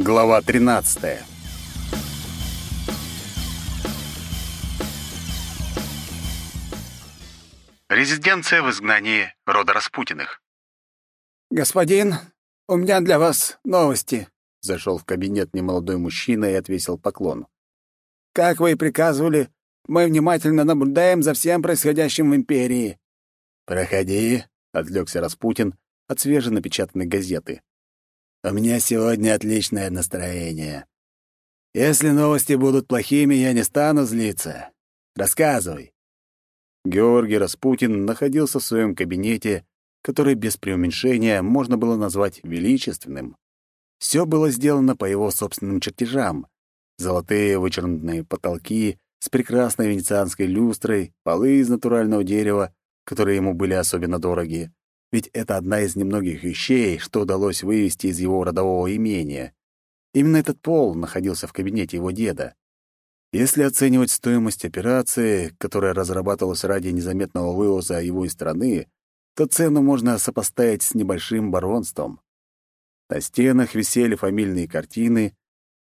Глава 13. Резиденция в изгнании рода Распутиных. «Господин, у меня для вас новости», — зашел в кабинет немолодой мужчина и отвесил поклон. «Как вы и приказывали, мы внимательно наблюдаем за всем происходящим в Империи». «Проходи», — отвлекся Распутин от свеженапечатанной газеты. У меня сегодня отличное настроение. Если новости будут плохими, я не стану злиться. Рассказывай. Георгий Распутин находился в своем кабинете, который без преуменьшения можно было назвать величественным. Все было сделано по его собственным чертежам. Золотые вычернутые потолки с прекрасной венецианской люстрой, полы из натурального дерева, которые ему были особенно дороги, ведь это одна из немногих вещей, что удалось вывести из его родового имения. Именно этот пол находился в кабинете его деда. Если оценивать стоимость операции, которая разрабатывалась ради незаметного вывоза его из страны, то цену можно сопоставить с небольшим баронством. На стенах висели фамильные картины,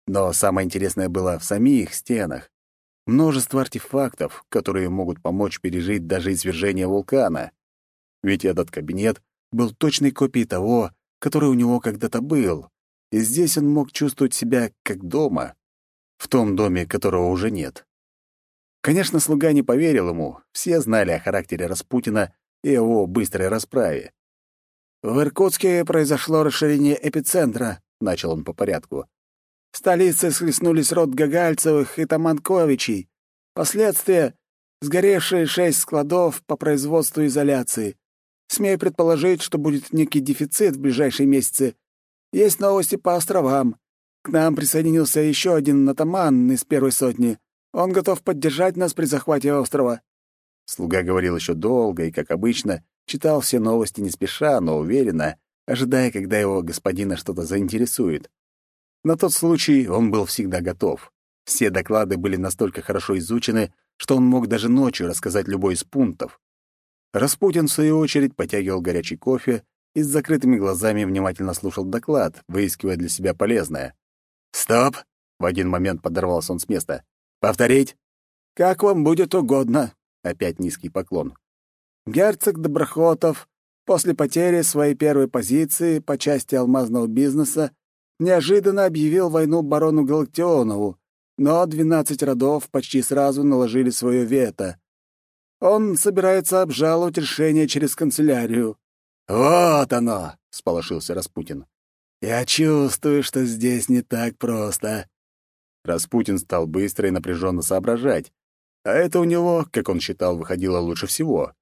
но самое интересное было в самих стенах. Множество артефактов, которые могут помочь пережить даже извержение вулкана. Ведь этот кабинет был точной копией того, который у него когда-то был, и здесь он мог чувствовать себя как дома, в том доме, которого уже нет. Конечно, слуга не поверил ему, все знали о характере Распутина и его быстрой расправе. «В Иркутске произошло расширение эпицентра», — начал он по порядку. «В столице схлестнулись род Гагальцевых и Таманковичей. Последствия — сгоревшие шесть складов по производству изоляции. Смею предположить, что будет некий дефицит в ближайшие месяцы. Есть новости по островам. К нам присоединился еще один натаман из первой сотни. Он готов поддержать нас при захвате острова». Слуга говорил еще долго и, как обычно, читал все новости не спеша, но уверенно, ожидая, когда его господина что-то заинтересует. На тот случай он был всегда готов. Все доклады были настолько хорошо изучены, что он мог даже ночью рассказать любой из пунктов. Распутин, в свою очередь, потягивал горячий кофе и с закрытыми глазами внимательно слушал доклад, выискивая для себя полезное. «Стоп!» — в один момент подорвался он с места. «Повторить?» «Как вам будет угодно!» — опять низкий поклон. Герцог Доброхотов после потери своей первой позиции по части алмазного бизнеса неожиданно объявил войну барону Галактионову, но двенадцать родов почти сразу наложили свое вето. Он собирается обжаловать решение через канцелярию». «Вот оно!» — сполошился Распутин. «Я чувствую, что здесь не так просто». Распутин стал быстро и напряженно соображать, а это у него, как он считал, выходило лучше всего.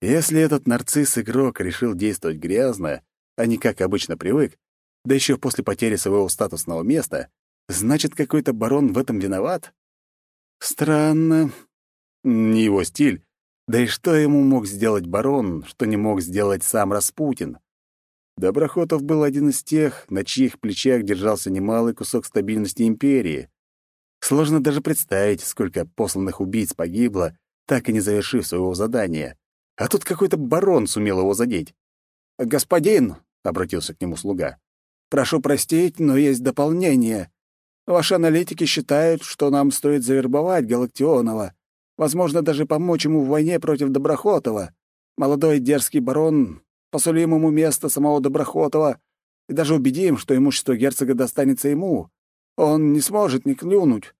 Если этот нарцисс-игрок решил действовать грязно, а не как обычно привык, да еще после потери своего статусного места, значит, какой-то барон в этом виноват? Странно, не его стиль. Да и что ему мог сделать барон, что не мог сделать сам Распутин? Доброхотов был один из тех, на чьих плечах держался немалый кусок стабильности империи. Сложно даже представить, сколько посланных убийц погибло, так и не завершив своего задания. А тут какой-то барон сумел его задеть. «Господин», — обратился к нему слуга, — «прошу простить, но есть дополнение. Ваши аналитики считают, что нам стоит завербовать Галактионова, Возможно, даже помочь ему в войне против Доброхотова. Молодой дерзкий барон, посулим ему место самого Доброхотова и даже убедим, что имущество герцога достанется ему. Он не сможет не клюнуть».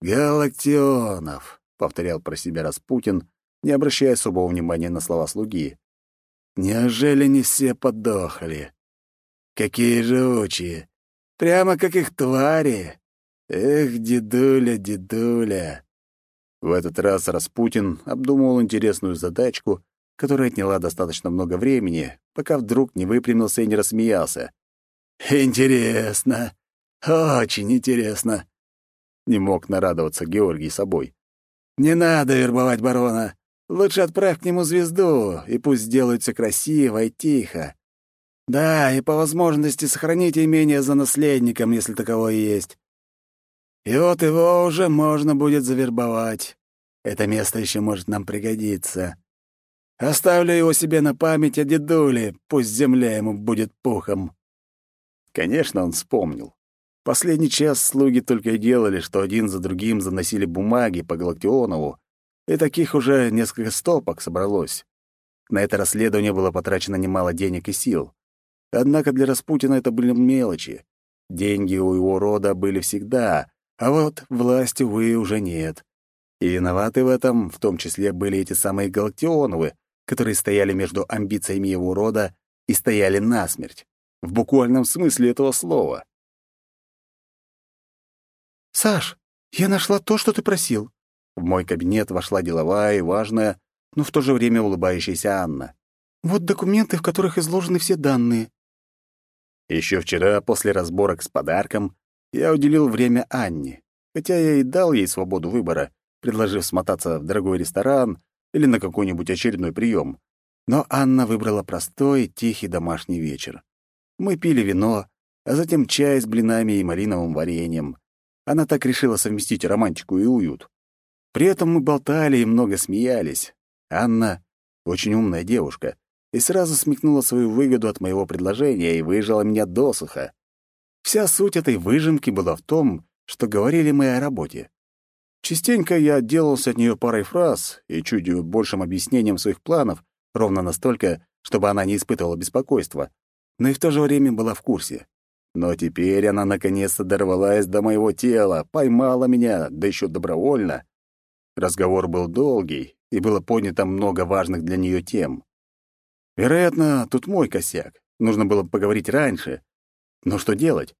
«Галактионов», — повторял про себя Распутин, не обращая особого внимания на слова слуги. «Неужели не все подохли? Какие живучие! Прямо как их твари! Эх, дедуля, дедуля!» В этот раз Распутин обдумывал интересную задачку, которая отняла достаточно много времени, пока вдруг не выпрямился и не рассмеялся. «Интересно! Очень интересно!» Не мог нарадоваться Георгий собой. «Не надо вербовать барона. Лучше отправь к нему звезду, и пусть сделает все красиво и тихо. Да, и по возможности сохраните имение за наследником, если таковое есть. И вот его уже можно будет завербовать. Это место еще может нам пригодиться. Оставлю его себе на память о дедуле, пусть земля ему будет пухом. Конечно, он вспомнил. Последний час слуги только и делали, что один за другим заносили бумаги по Галактионову, и таких уже несколько стопок собралось. На это расследование было потрачено немало денег и сил. Однако для Распутина это были мелочи. Деньги у его рода были всегда, а вот власти, увы, уже нет. И виноваты в этом в том числе были эти самые Галактионовы, которые стояли между амбициями его рода и стояли насмерть. В буквальном смысле этого слова. «Саш, я нашла то, что ты просил». В мой кабинет вошла деловая и важная, но в то же время улыбающаяся Анна. «Вот документы, в которых изложены все данные». Еще вчера, после разборок с подарком, я уделил время Анне, хотя я и дал ей свободу выбора, предложив смотаться в дорогой ресторан или на какой-нибудь очередной прием. Но Анна выбрала простой, тихий домашний вечер. Мы пили вино, а затем чай с блинами и малиновым вареньем. Она так решила совместить романтику и уют. При этом мы болтали и много смеялись. Анна — очень умная девушка и сразу смекнула свою выгоду от моего предложения и выжила меня досуха. Вся суть этой выжимки была в том, что говорили мы о работе. Частенько я отделался от нее парой фраз и чуть большим объяснением своих планов, ровно настолько, чтобы она не испытывала беспокойства, но и в то же время была в курсе. Но теперь она наконец-то дорвалась до моего тела, поймала меня, да еще добровольно. Разговор был долгий, и было поднято много важных для нее тем. Вероятно, тут мой косяк. Нужно было поговорить раньше. Но что делать?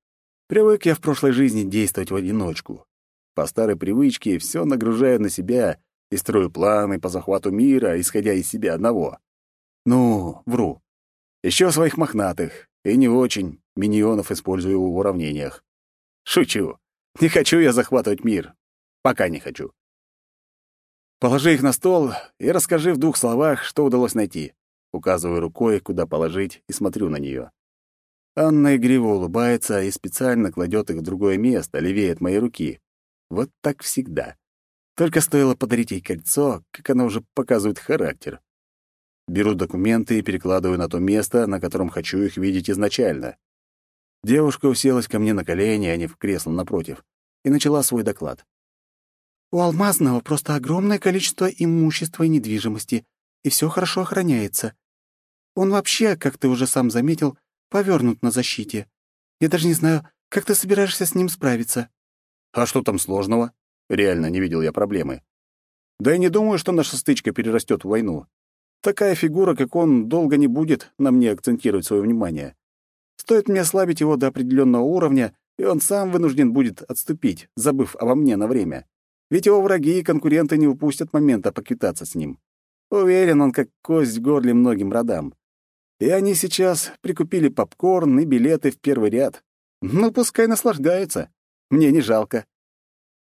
Привык я в прошлой жизни действовать в одиночку. По старой привычке все нагружаю на себя и строю планы по захвату мира, исходя из себя одного. Ну, вру. Еще своих мохнатых, и не очень, миньонов использую в уравнениях. Шучу. Не хочу я захватывать мир. Пока не хочу. Положи их на стол и расскажи в двух словах, что удалось найти. Указываю рукой, куда положить, и смотрю на нее. Анна игриво улыбается и специально кладет их в другое место, левее от моей руки. Вот так всегда. Только стоило подарить ей кольцо, как она уже показывает характер. Беру документы и перекладываю на то место, на котором хочу их видеть изначально. Девушка уселась ко мне на колени, а не в кресло напротив, и начала свой доклад. «У Алмазного просто огромное количество имущества и недвижимости, и все хорошо охраняется. Он вообще, как ты уже сам заметил, повернут на защите. Я даже не знаю, как ты собираешься с ним справиться». «А что там сложного?» Реально не видел я проблемы. Да и не думаю, что наша стычка перерастет в войну. Такая фигура, как он, долго не будет на мне акцентировать свое внимание. Стоит мне ослабить его до определенного уровня, и он сам вынужден будет отступить, забыв обо мне на время. Ведь его враги и конкуренты не упустят момента поквитаться с ним. Уверен, он как кость в горле многим родам. И они сейчас прикупили попкорн и билеты в первый ряд. Ну, пускай наслаждаются. Мне не жалко.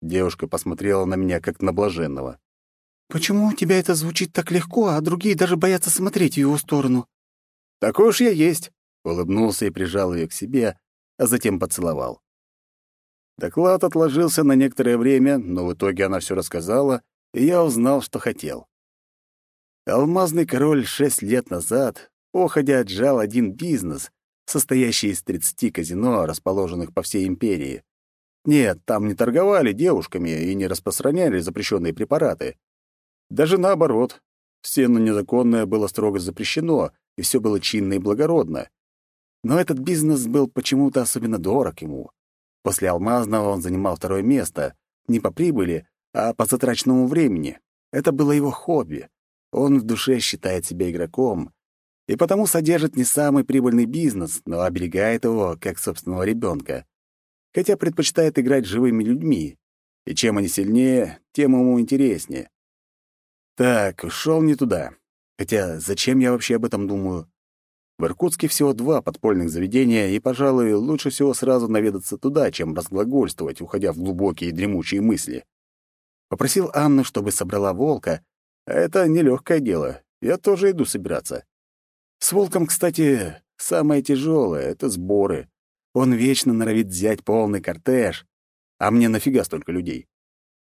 Девушка посмотрела на меня, как на блаженного. «Почему у тебя это звучит так легко, а другие даже боятся смотреть в его сторону?» «Такой уж я есть», — улыбнулся и прижал ее к себе, а затем поцеловал. Доклад отложился на некоторое время, но в итоге она все рассказала, и я узнал, что хотел. Алмазный король шесть лет назад, походя отжал один бизнес, состоящий из 30 казино, расположенных по всей империи. Нет, там не торговали девушками и не распространяли запрещенные препараты. Даже наоборот. Все незаконное было строго запрещено, и все было чинно и благородно. Но этот бизнес был почему-то особенно дорог ему. После алмазного он занимал второе место, не по прибыли, а по затраченному времени. Это было его хобби. Он в душе считает себя игроком, и потому содержит не самый прибыльный бизнес, но оберегает его, как собственного ребенка. Хотя предпочитает играть живыми людьми. И чем они сильнее, тем ему интереснее. Так, ушел не туда. Хотя зачем я вообще об этом думаю? В Иркутске всего два подпольных заведения, и, пожалуй, лучше всего сразу наведаться туда, чем разглагольствовать, уходя в глубокие дремучие мысли. Попросил Анну, чтобы собрала волка, а это нелегкое дело. Я тоже иду собираться. С волком, кстати, самое тяжелое — это сборы. Он вечно норовит взять полный кортеж. А мне нафига столько людей?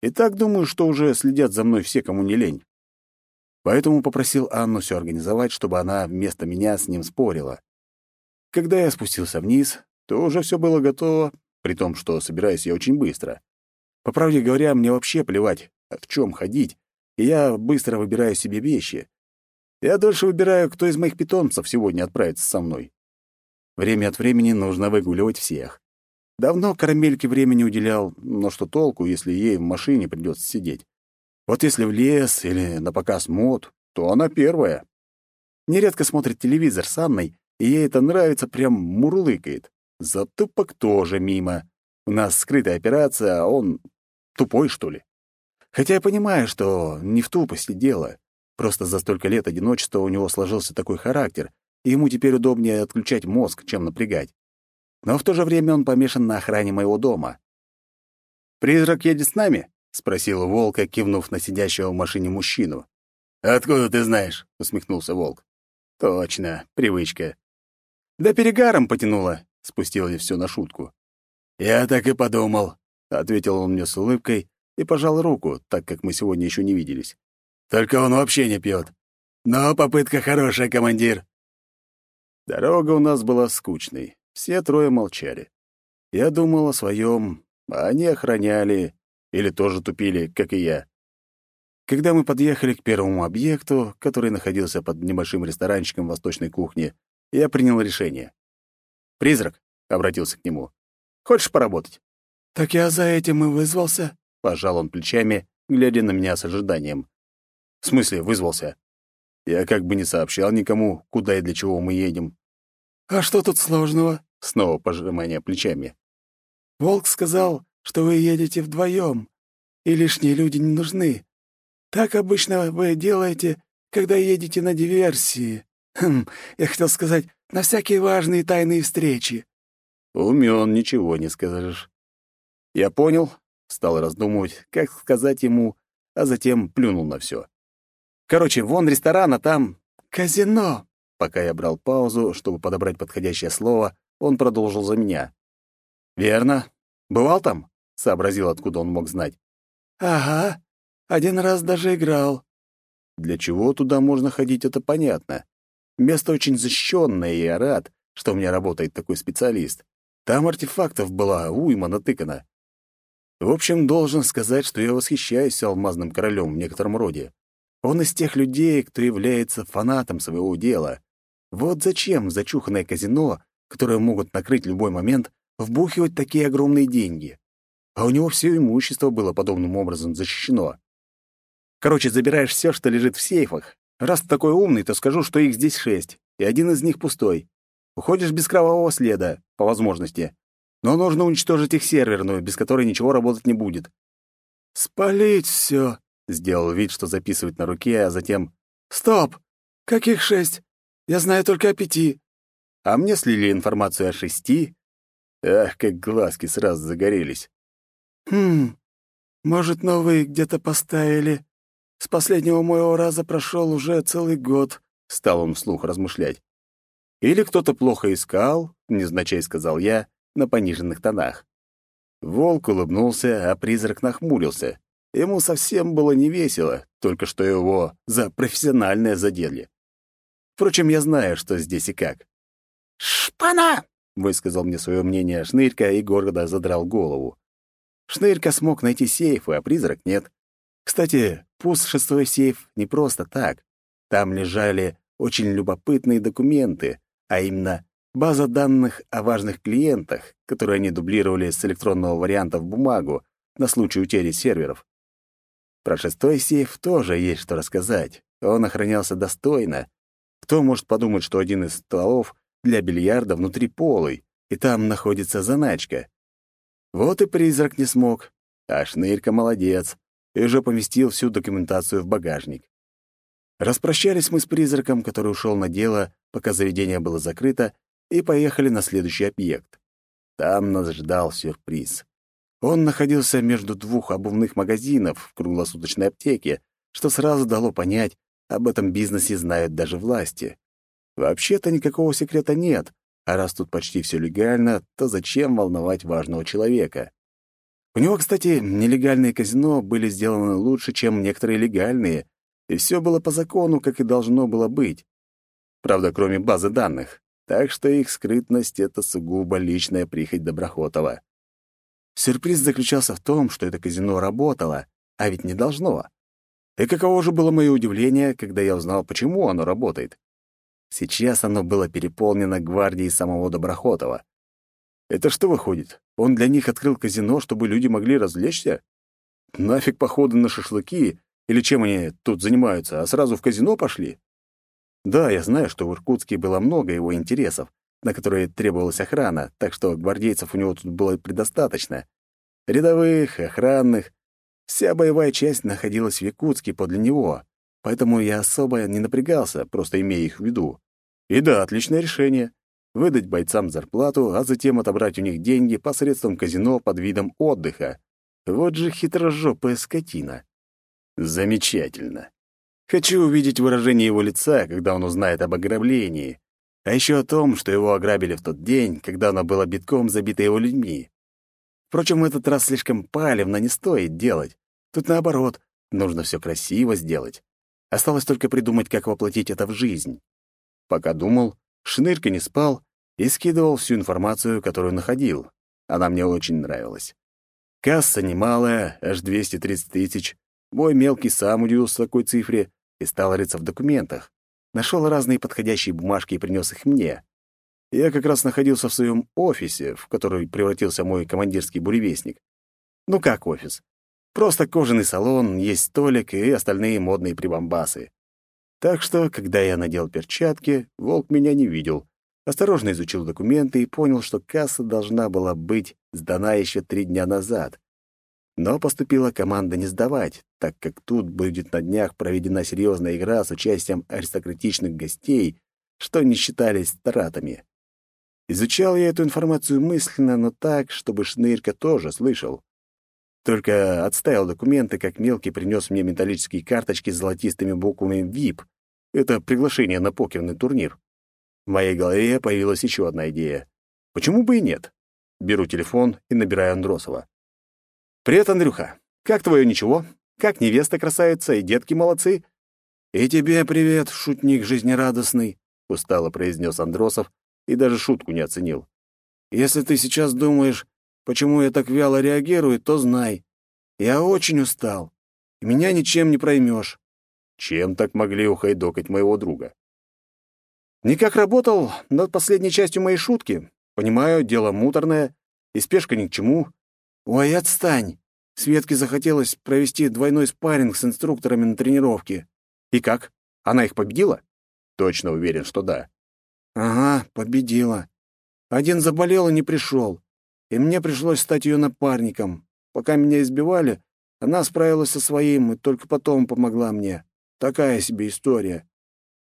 И так думаю, что уже следят за мной все, кому не лень. Поэтому попросил Анну все организовать, чтобы она вместо меня с ним спорила. Когда я спустился вниз, то уже все было готово, при том, что собираюсь я очень быстро. По правде говоря, мне вообще плевать, в чем ходить, и я быстро выбираю себе вещи. Я дольше выбираю, кто из моих питомцев сегодня отправится со мной. Время от времени нужно выгуливать всех. Давно карамельке времени уделял, но что толку, если ей в машине придется сидеть? Вот если в лес или на показ мод, то она первая. Нередко смотрит телевизор с Анной, и ей это нравится, прям мурлыкает. Затупок тоже мимо. У нас скрытая операция, а он тупой, что ли? Хотя я понимаю, что не в тупости дело. Просто за столько лет одиночества у него сложился такой характер, и ему теперь удобнее отключать мозг, чем напрягать. Но в то же время он помешан на охране моего дома. «Призрак едет с нами?» — спросил Волка, кивнув на сидящего в машине мужчину. «Откуда ты знаешь?» — усмехнулся Волк. «Точно, привычка». «Да перегаром потянуло», — спустил я все на шутку. «Я так и подумал», — ответил он мне с улыбкой и пожал руку, так как мы сегодня еще не виделись. «Только он вообще не пьет. Но попытка хорошая, командир». Дорога у нас была скучной. Все трое молчали. Я думал о своем, а они охраняли или тоже тупили, как и я. Когда мы подъехали к первому объекту, который находился под небольшим ресторанчиком восточной кухни, я принял решение. «Призрак», — обратился к нему, — «хочешь поработать?» «Так я за этим и вызвался», — пожал он плечами, глядя на меня с ожиданием. «В смысле вызвался?» Я как бы не сообщал никому, куда и для чего мы едем. «А что тут сложного?» — снова пожимание плечами. «Волк сказал, что вы едете вдвоем, и лишние люди не нужны. Так обычно вы делаете, когда едете на диверсии. Хм, я хотел сказать, на всякие важные тайные встречи». Умён, ничего не скажешь. Я понял, стал раздумывать, как сказать ему, а затем плюнул на все. Короче, вон ресторан, а там... «Казино!» Пока я брал паузу, чтобы подобрать подходящее слово, он продолжил за меня. «Верно. Бывал там?» — сообразил, откуда он мог знать. «Ага. Один раз даже играл». Для чего туда можно ходить, это понятно. Место очень защищенное, и я рад, что у меня работает такой специалист. Там артефактов была уйма натыкана. В общем, должен сказать, что я восхищаюсь алмазным королем в некотором роде. Он из тех людей, кто является фанатом своего дела. Вот зачем в зачуханное казино, которое могут накрыть любой момент, вбухивать такие огромные деньги? А у него все имущество было подобным образом защищено. Короче, забираешь все, что лежит в сейфах. Раз ты такой умный, то скажу, что их здесь шесть, и один из них пустой. Уходишь без кровавого следа, по возможности. Но нужно уничтожить их серверную, без которой ничего работать не будет. «Спалить все, Сделал вид, что записывает на руке, а затем... «Стоп! Каких шесть? Я знаю только о пяти». А мне слили информацию о шести. Ах, как глазки сразу загорелись. «Хм, может, новые где-то поставили. С последнего моего раза прошел уже целый год», — стал он вслух размышлять. «Или кто-то плохо искал», — незначай сказал я, на пониженных тонах. Волк улыбнулся, а призрак нахмурился. Ему совсем было не весело, только что его за профессиональное задели. Впрочем, я знаю, что здесь и как. «Шпана!» — высказал мне свое мнение Шнырька и гордо задрал голову. Шнырька смог найти сейф, а призрак нет. Кстати, пуст шестой сейф не просто так. Там лежали очень любопытные документы, а именно база данных о важных клиентах, которые они дублировали с электронного варианта в бумагу на случай утери серверов. Про шестой сейф тоже есть что рассказать. Он охранялся достойно. Кто может подумать, что один из столов для бильярда внутри полый, и там находится заначка? Вот и призрак не смог. А шнырька молодец и уже поместил всю документацию в багажник. Распрощались мы с призраком, который ушел на дело, пока заведение было закрыто, и поехали на следующий объект. Там нас ждал сюрприз. Он находился между двух обувных магазинов в круглосуточной аптеке, что сразу дало понять, об этом бизнесе знают даже власти. Вообще-то никакого секрета нет, а раз тут почти все легально, то зачем волновать важного человека? У него, кстати, нелегальные казино были сделаны лучше, чем некоторые легальные, и все было по закону, как и должно было быть. Правда, кроме базы данных. так что их скрытность — это сугубо личная прихоть Доброхотова. Сюрприз заключался в том, что это казино работало, а ведь не должно. И каково же было мое удивление, когда я узнал, почему оно работает. Сейчас оно было переполнено гвардией самого Доброхотова. Это что выходит? Он для них открыл казино, чтобы люди могли развлечься? Нафиг походы на шашлыки или чем они тут занимаются, а сразу в казино пошли? Да, я знаю, что в Иркутске было много его интересов, на которые требовалась охрана, так что гвардейцев у него тут было предостаточно. Рядовых, охранных. Вся боевая часть находилась в Якутске подле него, поэтому я особо не напрягался, просто имея их в виду. И да, отличное решение — выдать бойцам зарплату, а затем отобрать у них деньги посредством казино под видом отдыха. Вот же хитрожопая скотина. Замечательно. Хочу увидеть выражение его лица, когда он узнает об ограблении, а еще о том, что его ограбили в тот день, когда оно было битком забито его людьми. Впрочем, в этот раз слишком палевно не стоит делать. Тут наоборот, нужно все красиво сделать. Осталось только придумать, как воплотить это в жизнь. Пока думал, Шнырька не спал и скидывал всю информацию, которую находил. Она мне очень нравилась. Касса немалая, аж 230 тысяч. Мой мелкий сам удивился такой цифре и стал рыться в документах. Нашел разные подходящие бумажки и принес их мне. Я как раз находился в своем офисе, в который превратился мой командирский буревестник. Ну как офис? Просто кожаный салон, есть столик и остальные модные прибамбасы. Так что, когда я надел перчатки, волк меня не видел. Осторожно изучил документы и понял, что касса должна была быть сдана еще три дня назад. Но поступила команда не сдавать, так как тут будет на днях проведена серьезная игра с участием аристократичных гостей, что не считались стратами. Изучал я эту информацию мысленно, но так, чтобы Шнырька тоже слышал. Только отставил документы, как мелкий принес мне металлические карточки с золотистыми буквами VIP. Это приглашение на покерный турнир. В моей голове появилась еще одна идея. Почему бы и нет? Беру телефон и набираю Андросова. «Привет, Андрюха. Как твое ничего? Как невеста красавица и детки молодцы?» «И тебе привет, шутник жизнерадостный», — устало произнес Андросов и даже шутку не оценил. «Если ты сейчас думаешь, почему я так вяло реагирую, то знай. Я очень устал, и меня ничем не проймешь». Чем так могли ухайдокать моего друга? «Никак работал над последней частью моей шутки. Понимаю, дело муторное, и спешка ни к чему. «Ой, отстань!» Светке захотелось провести двойной спарринг с инструкторами на тренировке. «И как? Она их победила?» «Точно уверен, что да». «Ага, победила. Один заболел и не пришел. И мне пришлось стать ее напарником. Пока меня избивали, она справилась со своим и только потом помогла мне. Такая себе история».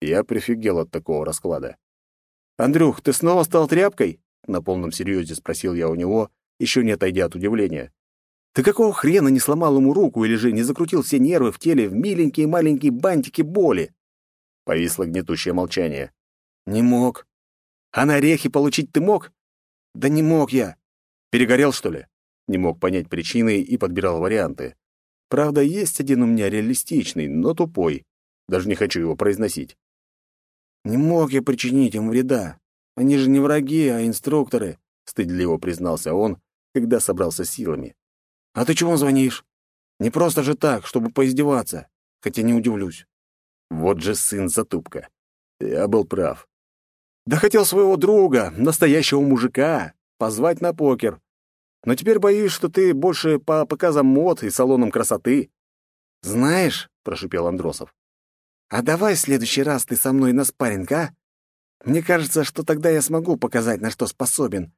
Я прифигел от такого расклада. «Андрюх, ты снова стал тряпкой?» На полном серьезе спросил я у него, еще не отойдя от удивления. «Ты какого хрена не сломал ему руку или же не закрутил все нервы в теле в миленькие маленькие бантики боли?» Повисло гнетущее молчание. «Не мог. А на орехи получить ты мог?» «Да не мог я. Перегорел, что ли?» Не мог понять причины и подбирал варианты. Правда, есть один у меня реалистичный, но тупой. Даже не хочу его произносить. «Не мог я причинить им вреда. Они же не враги, а инструкторы», — стыдливо признался он, когда собрался силами. «А ты чего звонишь? Не просто же так, чтобы поиздеваться, хотя не удивлюсь». Вот же сын затупка. Я был прав. Да хотел своего друга, настоящего мужика, позвать на покер. Но теперь боюсь, что ты больше по показам мод и салонам красоты. Знаешь, — прошипел Андросов, — а давай в следующий раз ты со мной на спарринг, а? Мне кажется, что тогда я смогу показать, на что способен.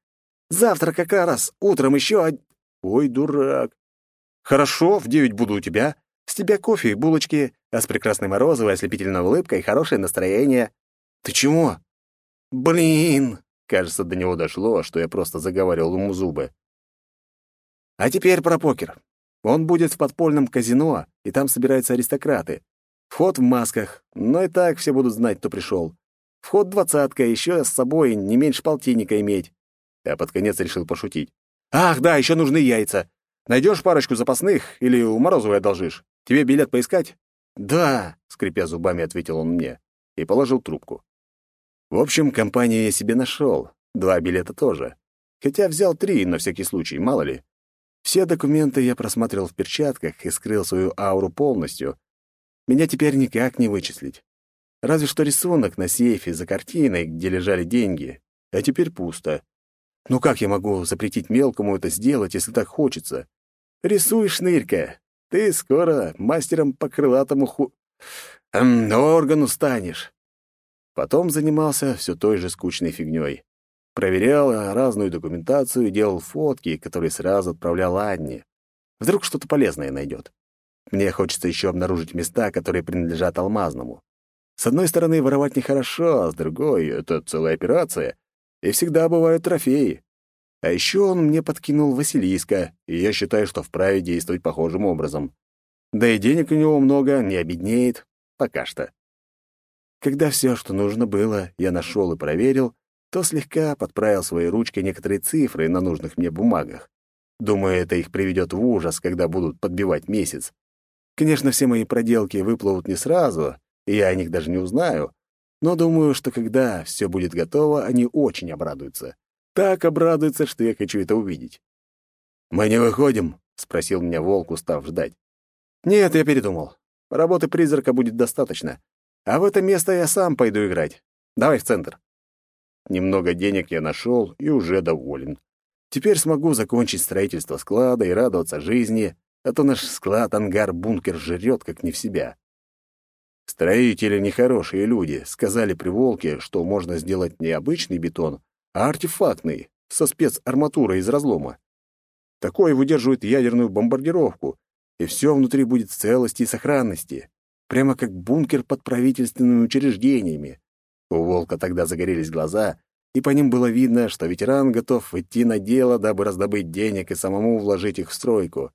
Завтра как раз, утром еще. Ой, дурак. Хорошо, в девять буду у тебя. С тебя кофе и булочки, а с прекрасной Морозовой ослепительной улыбкой и хорошее настроение. Ты чего? Блин! Кажется, до него дошло, что я просто заговаривал ему зубы. А теперь про покер. Он будет в подпольном казино, и там собираются аристократы. Вход в масках, но и так все будут знать, кто пришел. Вход двадцатка, еще с собой не меньше полтинника иметь а под конец решил пошутить. «Ах, да, еще нужны яйца. Найдешь парочку запасных или у Морозовой одолжишь? Тебе билет поискать?» «Да», — скрипя зубами, ответил он мне и положил трубку. В общем, компанию я себе нашел, два билета тоже. Хотя взял три, на всякий случай, мало ли. Все документы я просмотрел в перчатках и скрыл свою ауру полностью. Меня теперь никак не вычислить. Разве что рисунок на сейфе за картиной, где лежали деньги. А теперь пусто. Ну как я могу запретить мелкому это сделать, если так хочется? Рисуй, шнырька. Ты скоро мастером по крылатому ху... Эм, органу станешь. Потом занимался все той же скучной фигней. Проверял разную документацию и делал фотки, которые сразу отправлял Анне. Вдруг что-то полезное найдет. Мне хочется еще обнаружить места, которые принадлежат Алмазному. С одной стороны, воровать нехорошо, а с другой — это целая операция, и всегда бывают трофеи. А еще он мне подкинул Василиска, и я считаю, что вправе действовать похожим образом. Да и денег у него много, не обеднеет. Пока что. Когда все, что нужно было, я нашел и проверил, то слегка подправил своей ручкой некоторые цифры на нужных мне бумагах. Думаю, это их приведет в ужас, когда будут подбивать месяц. Конечно, все мои проделки выплывут не сразу, и я о них даже не узнаю, но думаю, что когда все будет готово, они очень обрадуются. Так обрадуются, что я хочу это увидеть. «Мы не выходим?» — спросил меня волк, устав ждать. «Нет, я передумал. Работы призрака будет достаточно. А в это место я сам пойду играть. Давай в центр». Немного денег я нашел и уже доволен. Теперь смогу закончить строительство склада и радоваться жизни, а то наш склад-ангар-бункер жрет как не в себя. Строители нехорошие люди, сказали при Волке, что можно сделать не обычный бетон, а артефактный, со спецарматурой из разлома. Такой выдерживает ядерную бомбардировку, и все внутри будет в целости и сохранности, прямо как бункер под правительственными учреждениями. У Волка тогда загорелись глаза, и по ним было видно, что ветеран готов идти на дело, дабы раздобыть денег и самому вложить их в стройку.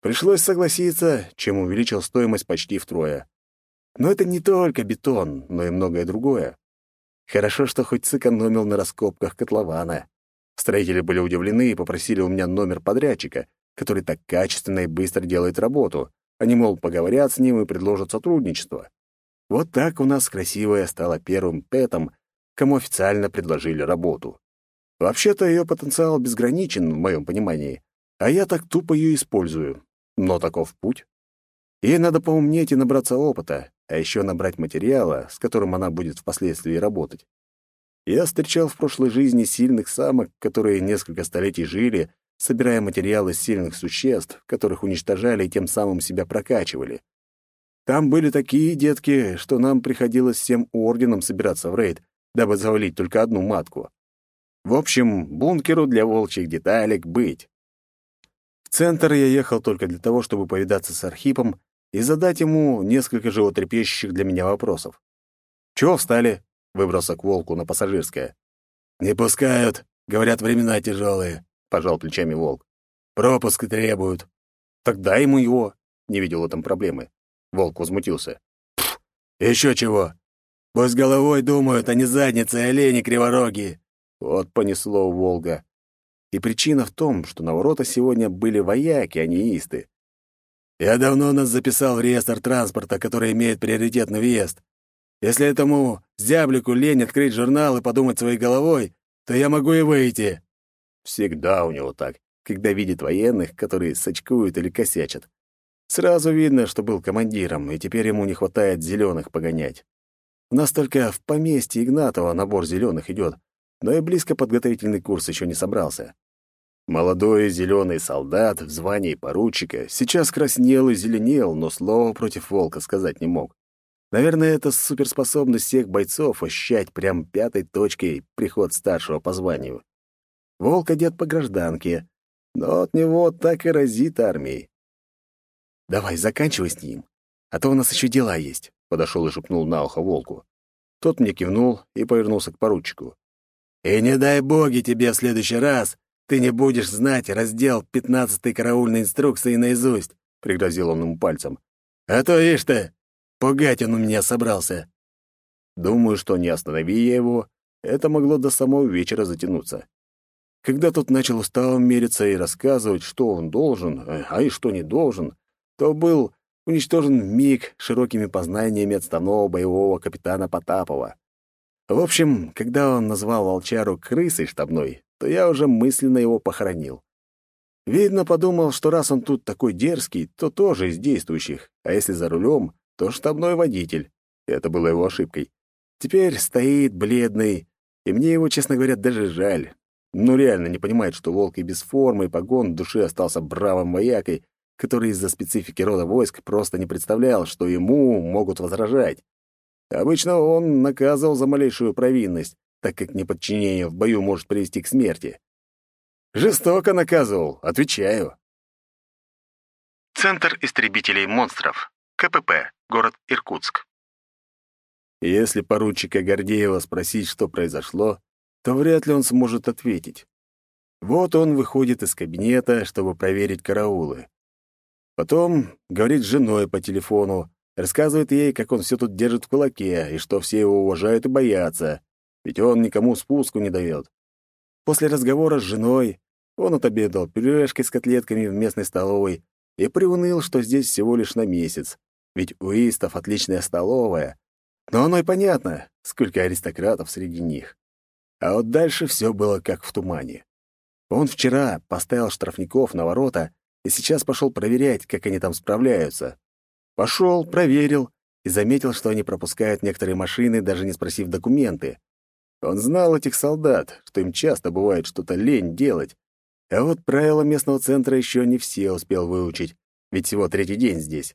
Пришлось согласиться, чем увеличил стоимость почти втрое. Но это не только бетон, но и многое другое. Хорошо, что хоть сэкономил на раскопках котлована. Строители были удивлены и попросили у меня номер подрядчика, который так качественно и быстро делает работу. Они, мол, поговорят с ним и предложат сотрудничество. Вот так у нас красивая стала первым пэтом, кому официально предложили работу. Вообще-то ее потенциал безграничен, в моем понимании, а я так тупо ее использую. Но таков путь. Ей надо поумнеть и набраться опыта, а еще набрать материала, с которым она будет впоследствии работать. Я встречал в прошлой жизни сильных самок, которые несколько столетий жили, собирая материалы сильных существ, которых уничтожали и тем самым себя прокачивали. Там были такие детки, что нам приходилось всем орденом собираться в рейд, дабы завалить только одну матку. В общем, бункеру для волчьих деталек быть. В центр я ехал только для того, чтобы повидаться с Архипом и задать ему несколько животрепещущих для меня вопросов. «Чего встали?» — выбрался к волку на пассажирское. «Не пускают. Говорят, времена тяжелые», — пожал плечами волк. «Пропуск требуют». «Так дай ему его». Не видел в этом проблемы. Волк возмутился. Еще чего? Пусть головой думают, а не задницей олени криворогие. Вот понесло Волга. И причина в том, что на ворота сегодня были вояки, а не исты. Я давно нас записал в реестр транспорта, который имеет приоритет на въезд. Если этому зяблику лень открыть журнал и подумать своей головой, то я могу и выйти. Всегда у него так, когда видит военных, которые сочкуют или косячат. Сразу видно, что был командиром, и теперь ему не хватает зеленых погонять. У нас только в поместье Игнатова набор зеленых идет, но и близко подготовительный курс еще не собрался. Молодой зеленый солдат в звании поручика сейчас краснел и зеленел, но слова против волка сказать не мог. Наверное, это суперспособность всех бойцов ощущать прям пятой точкой приход старшего по званию. Волк одет по гражданке, но от него так и разит армией. Давай, заканчивай с ним, а то у нас еще дела есть», — подошел и шепнул на ухо волку. Тот мне кивнул и повернулся к поручику. «И не дай боги тебе в следующий раз ты не будешь знать раздел пятнадцатой караульной инструкции наизусть», — пригрозил он ему пальцем. «А то, ишь ты, пугать он у меня собрался». Думаю, что не останови я его, это могло до самого вечера затянуться. Когда тот начал уставом мериться и рассказывать, что он должен, а и что не должен, то был уничтожен миг широкими познаниями отставного боевого капитана Потапова. В общем, когда он назвал волчару крысой штабной, то я уже мысленно его похоронил. Видно, подумал, что раз он тут такой дерзкий, то тоже из действующих, а если за рулем, то штабной водитель. Это было его ошибкой. Теперь стоит бледный, и мне его, честно говоря, даже жаль. Ну, реально не понимает, что волк и без формы и погон в душе остался бравым воякой, который из-за специфики рода войск просто не представлял, что ему могут возражать. Обычно он наказывал за малейшую провинность, так как неподчинение в бою может привести к смерти. Жестоко наказывал, отвечаю. Центр истребителей монстров. КПП. Город Иркутск. Если поручика Гордеева спросить, что произошло, то вряд ли он сможет ответить. Вот он выходит из кабинета, чтобы проверить караулы. Потом говорит с женой по телефону, рассказывает ей, как он все тут держит в кулаке и что все его уважают и боятся, ведь он никому спуску не дает. После разговора с женой он отобедал пюрешкой с котлетками в местной столовой и приуныл, что здесь всего лишь на месяц, ведь у истов отличная столовая. Но оно и понятно, сколько аристократов среди них. А вот дальше все было как в тумане. Он вчера поставил штрафников на ворота и сейчас пошел проверять, как они там справляются. Пошел, проверил и заметил, что они пропускают некоторые машины, даже не спросив документы. Он знал этих солдат, что им часто бывает что-то лень делать. А вот правила местного центра еще не все успел выучить, ведь всего третий день здесь.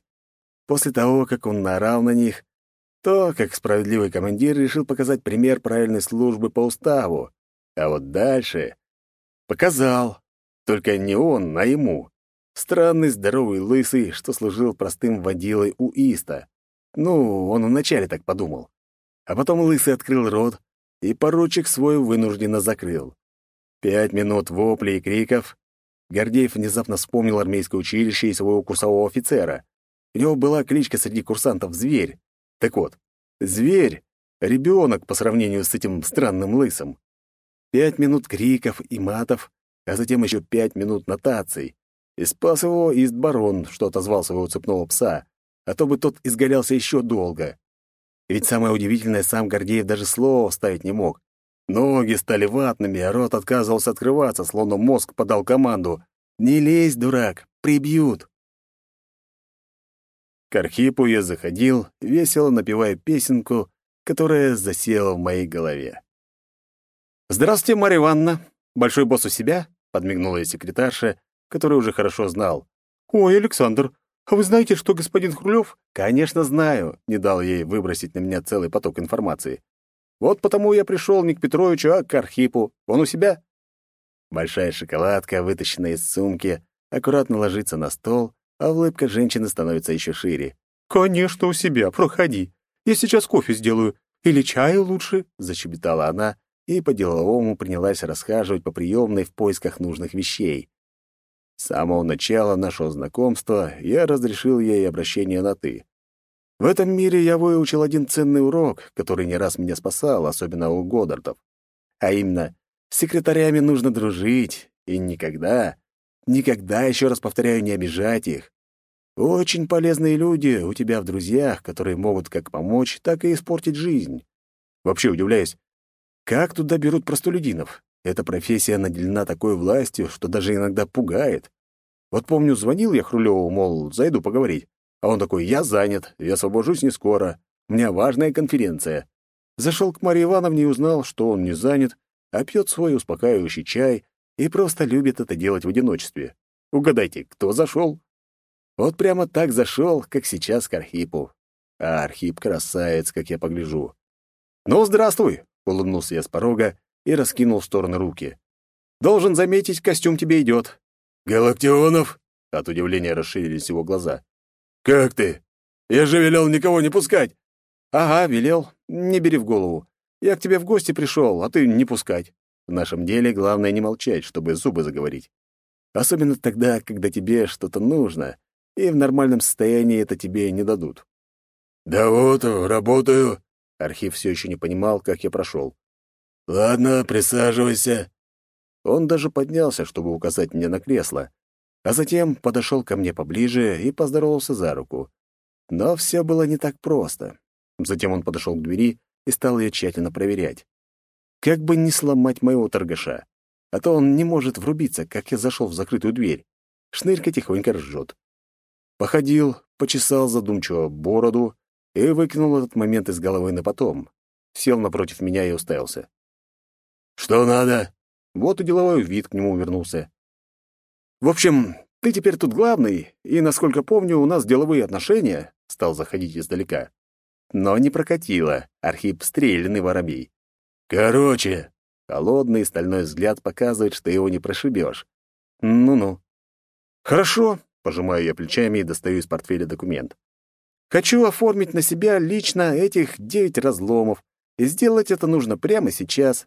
После того, как он наорал на них, то, как справедливый командир, решил показать пример правильной службы по уставу. А вот дальше... Показал. Только не он, а ему. Странный, здоровый, лысый, что служил простым водилой у Иста. Ну, он вначале так подумал. А потом лысый открыл рот, и поручик свой вынужденно закрыл. Пять минут воплей и криков. Гордеев внезапно вспомнил армейское училище и своего курсового офицера. У него была кличка среди курсантов «Зверь». Так вот, «Зверь» — ребенок по сравнению с этим странным лысым. Пять минут криков и матов, а затем еще пять минут нотаций. И спас его Ист-барон, что отозвал своего цепного пса, а то бы тот изгалялся еще долго. Ведь самое удивительное, сам Гордеев даже слова вставить не мог. Ноги стали ватными, а рот отказывался открываться, словно мозг подал команду. «Не лезь, дурак, прибьют!» К Архипу я заходил, весело напевая песенку, которая засела в моей голове. «Здравствуйте, Марья Ивановна! Большой босс у себя?» — подмигнула я секретарша, который уже хорошо знал. «Ой, Александр, вы знаете, что господин Хрулев?» «Конечно, знаю», — не дал ей выбросить на меня целый поток информации. «Вот потому я пришел не к Петровичу, а к Архипу. Он у себя?» Большая шоколадка, вытащенная из сумки, аккуратно ложится на стол, а улыбка женщины становится еще шире. «Конечно, у себя. Проходи. Я сейчас кофе сделаю. Или чаю лучше?» — защебетала она и по-деловому принялась расхаживать по приемной в поисках нужных вещей. С самого начала нашего знакомства я разрешил ей обращение на «ты». В этом мире я выучил один ценный урок, который не раз меня спасал, особенно у Годдардов. А именно, с секретарями нужно дружить, и никогда, никогда, еще раз повторяю, не обижать их. Очень полезные люди у тебя в друзьях, которые могут как помочь, так и испортить жизнь. Вообще удивляюсь, как туда берут простолюдинов? Эта профессия наделена такой властью, что даже иногда пугает. Вот помню, звонил я Хрулеву, мол, зайду поговорить. А он такой, я занят, я освобожусь не скоро. У меня важная конференция. Зашел к Марии Ивановне и узнал, что он не занят, а пьет свой успокаивающий чай и просто любит это делать в одиночестве. Угадайте, кто зашел? Вот прямо так зашел, как сейчас к Архипу. А Архип красавец, как я погляжу. «Ну, здравствуй!» — улыбнулся я с порога и раскинул в стороны руки. «Должен заметить, костюм тебе идет». «Галактионов?» — от удивления расширились его глаза. «Как ты? Я же велел никого не пускать!» «Ага, велел. Не бери в голову. Я к тебе в гости пришел, а ты не пускать. В нашем деле главное не молчать, чтобы зубы заговорить. Особенно тогда, когда тебе что-то нужно, и в нормальном состоянии это тебе не дадут». «Да вот, работаю». Архив все еще не понимал, как я прошел. «Ладно, присаживайся». Он даже поднялся, чтобы указать мне на кресло, а затем подошел ко мне поближе и поздоровался за руку. Но все было не так просто. Затем он подошел к двери и стал ее тщательно проверять. Как бы не сломать моего торгаша, а то он не может врубиться, как я зашел в закрытую дверь. Шнырька тихонько ржет. Походил, почесал задумчиво бороду и выкинул этот момент из головы на потом. Сел напротив меня и уставился. «Что надо?» Вот и деловой вид к нему вернулся. «В общем, ты теперь тут главный, и, насколько помню, у нас деловые отношения», — стал заходить издалека. Но не прокатило, Архип стрелянный воробей. «Короче...» Холодный стальной взгляд показывает, что его не прошибешь. «Ну-ну». «Хорошо», — пожимаю я плечами и достаю из портфеля документ. «Хочу оформить на себя лично этих девять разломов, и сделать это нужно прямо сейчас».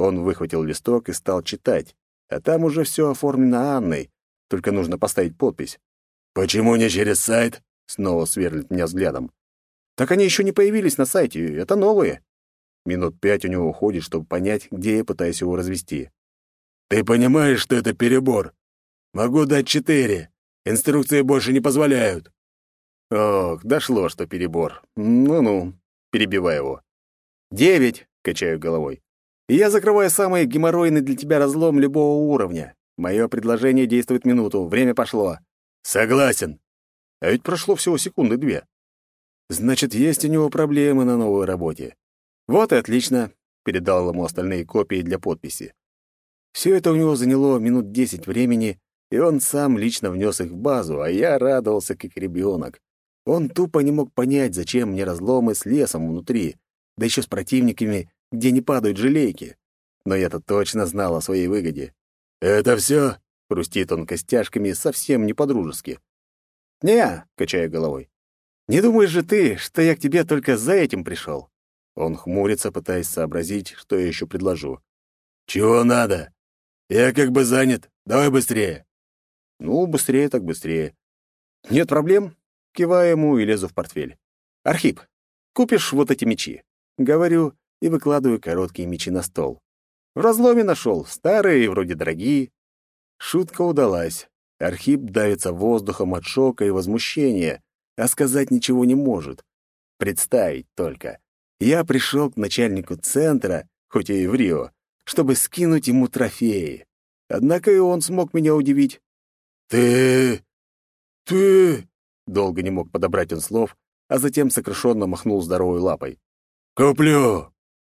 Он выхватил листок и стал читать, а там уже все оформлено Анной, только нужно поставить подпись. «Почему не через сайт?» — снова сверлит меня взглядом. «Так они еще не появились на сайте, это новые». Минут пять у него уходит, чтобы понять, где я пытаюсь его развести. «Ты понимаешь, что это перебор? Могу дать четыре. Инструкции больше не позволяют». Ох, дошло, что перебор. Ну-ну, перебиваю его. «Девять», — качаю головой. «И я закрываю самый геморройный для тебя разлом любого уровня. Мое предложение действует минуту, время пошло». «Согласен». А ведь прошло всего секунды две. Значит, есть у него проблемы на новой работе. Вот и отлично, передал ему остальные копии для подписи. Все это у него заняло минут десять времени, и он сам лично внес их в базу, а я радовался как ребенок. Он тупо не мог понять, зачем мне разломы с лесом внутри, да еще с противниками, где не падают желейки. Но я-то точно знал о своей выгоде. «Это все?» — хрустит он костяшками совсем не по-дружески. «Не», — качаю головой. «Не думаешь же ты, что я к тебе только за этим пришел?» Он хмурится, пытаясь сообразить, что я еще предложу. «Чего надо? Я как бы занят. Давай быстрее». «Ну, быстрее так быстрее». «Нет проблем». Киваю ему и лезу в портфель. «Архип, купишь вот эти мечи?» Говорю и выкладываю короткие мечи на стол. В разломе нашел, старые и вроде дорогие. Шутка удалась. Архип давится воздухом от шока и возмущения, а сказать ничего не может. Представить только. Я пришел к начальнику центра, хоть и в Рио, чтобы скинуть ему трофеи. Однако и он смог меня удивить. «Ты... ты...» Долго не мог подобрать он слов, а затем сокрушенно махнул здоровой лапой. «Куплю!